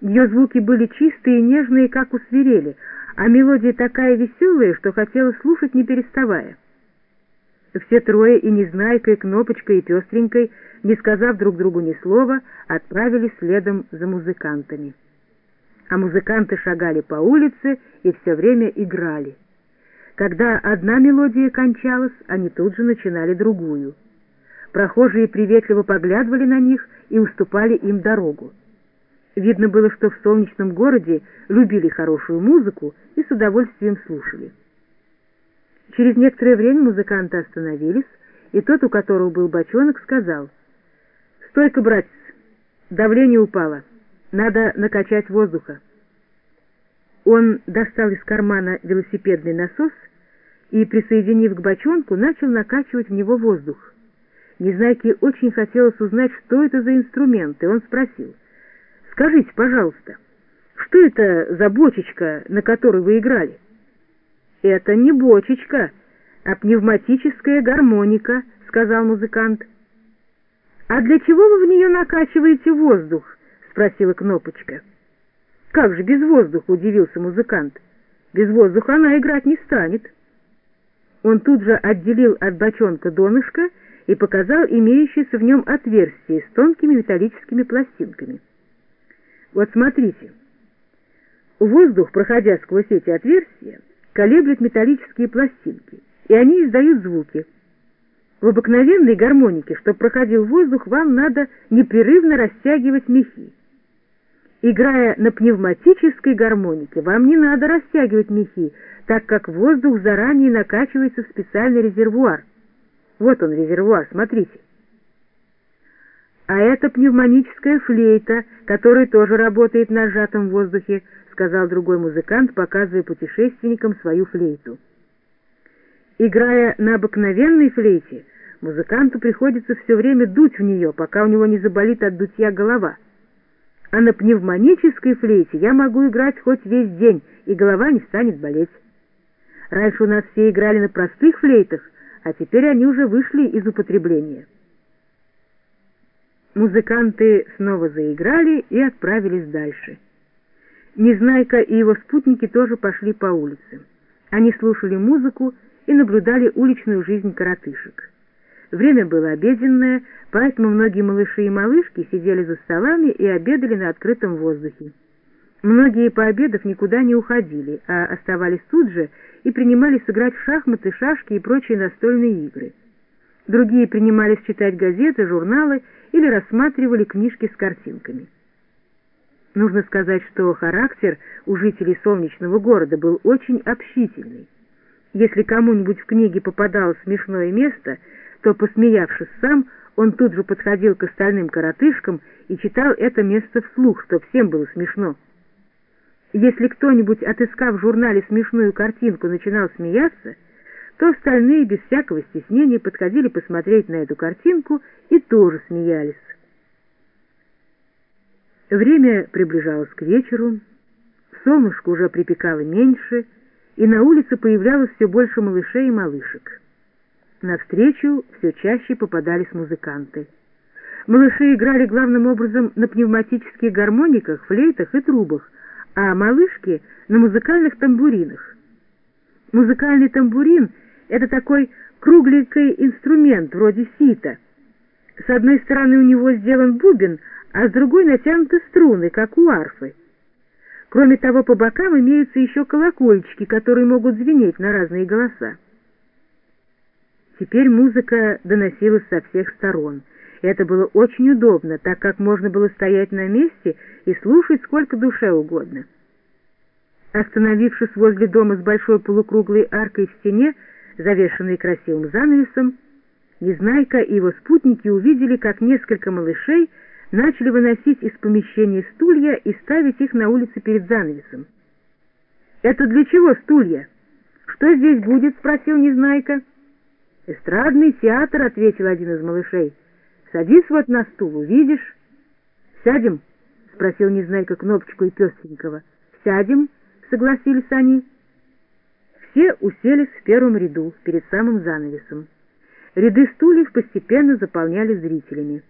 Ее звуки были чистые и нежные, как у свирели, а мелодия такая веселая, что хотелось слушать, не переставая. Все трое, и Незнайка, и Кнопочка, и Пестренькой, не сказав друг другу ни слова, отправились следом за музыкантами. А музыканты шагали по улице и все время играли. Когда одна мелодия кончалась, они тут же начинали другую. Прохожие приветливо поглядывали на них и уступали им дорогу. Видно было, что в солнечном городе любили хорошую музыку и с удовольствием слушали. Через некоторое время музыканты остановились, и тот, у которого был бочонок, сказал, «Стойка, братец, давление упало, надо накачать воздуха». Он достал из кармана велосипедный насос и, присоединив к бочонку, начал накачивать в него воздух. Незнайке очень хотелось узнать, что это за инструмент, и он спросил, «Скажите, пожалуйста, что это за бочечка, на которой вы играли?» «Это не бочечка, а пневматическая гармоника», — сказал музыкант. «А для чего вы в нее накачиваете воздух?» — спросила Кнопочка. «Как же без воздуха?» — удивился музыкант. «Без воздуха она играть не станет». Он тут же отделил от бочонка донышко и показал имеющееся в нем отверстие с тонкими металлическими пластинками. «Вот смотрите. Воздух, проходя сквозь эти отверстия, колеблет металлические пластинки, и они издают звуки. В обыкновенной гармонике, чтобы проходил воздух, вам надо непрерывно растягивать мехи. Играя на пневматической гармонике, вам не надо растягивать мехи, так как воздух заранее накачивается в специальный резервуар. Вот он, резервуар, смотрите. А это пневмоническая флейта, которая тоже работает на сжатом воздухе, сказал другой музыкант, показывая путешественникам свою флейту. Играя на обыкновенной флейте, музыканту приходится все время дуть в нее, пока у него не заболит от дутья голова. А на пневмонической флейте я могу играть хоть весь день, и голова не станет болеть. Раньше у нас все играли на простых флейтах, а теперь они уже вышли из употребления. Музыканты снова заиграли и отправились дальше. Незнайка и его спутники тоже пошли по улице. Они слушали музыку и наблюдали уличную жизнь коротышек. Время было обеденное, поэтому многие малыши и малышки сидели за столами и обедали на открытом воздухе. Многие, пообедав, никуда не уходили, а оставались тут же и принимались играть в шахматы, шашки и прочие настольные игры. Другие принимались читать газеты, журналы или рассматривали книжки с картинками. Нужно сказать, что характер у жителей солнечного города был очень общительный. Если кому-нибудь в книге попадалось смешное место, то, посмеявшись сам, он тут же подходил к остальным коротышкам и читал это место вслух, чтобы всем было смешно. Если кто-нибудь, отыскав в журнале смешную картинку, начинал смеяться, то остальные без всякого стеснения подходили посмотреть на эту картинку и тоже смеялись. Время приближалось к вечеру, солнышко уже припекало меньше, и на улице появлялось все больше малышей и малышек. Навстречу все чаще попадались музыканты. Малыши играли главным образом на пневматических гармониках, флейтах и трубах, а малышки — на музыкальных тамбуринах. Музыкальный тамбурин — это такой кругленький инструмент, вроде сита. С одной стороны у него сделан бубен — а с другой натянуты струны, как у арфы. Кроме того, по бокам имеются еще колокольчики, которые могут звенеть на разные голоса. Теперь музыка доносилась со всех сторон. Это было очень удобно, так как можно было стоять на месте и слушать сколько душе угодно. Остановившись возле дома с большой полукруглой аркой в стене, завешенной красивым занавесом, Незнайка и его спутники увидели, как несколько малышей — начали выносить из помещения стулья и ставить их на улице перед занавесом. «Это для чего стулья? Что здесь будет?» — спросил Незнайка. «Эстрадный театр», — ответил один из малышей. «Садись вот на стул, увидишь». «Сядем?» — спросил Незнайка Кнопочку и Пестренького. «Сядем», — согласились они. Все уселись в первом ряду, перед самым занавесом. Ряды стульев постепенно заполняли зрителями.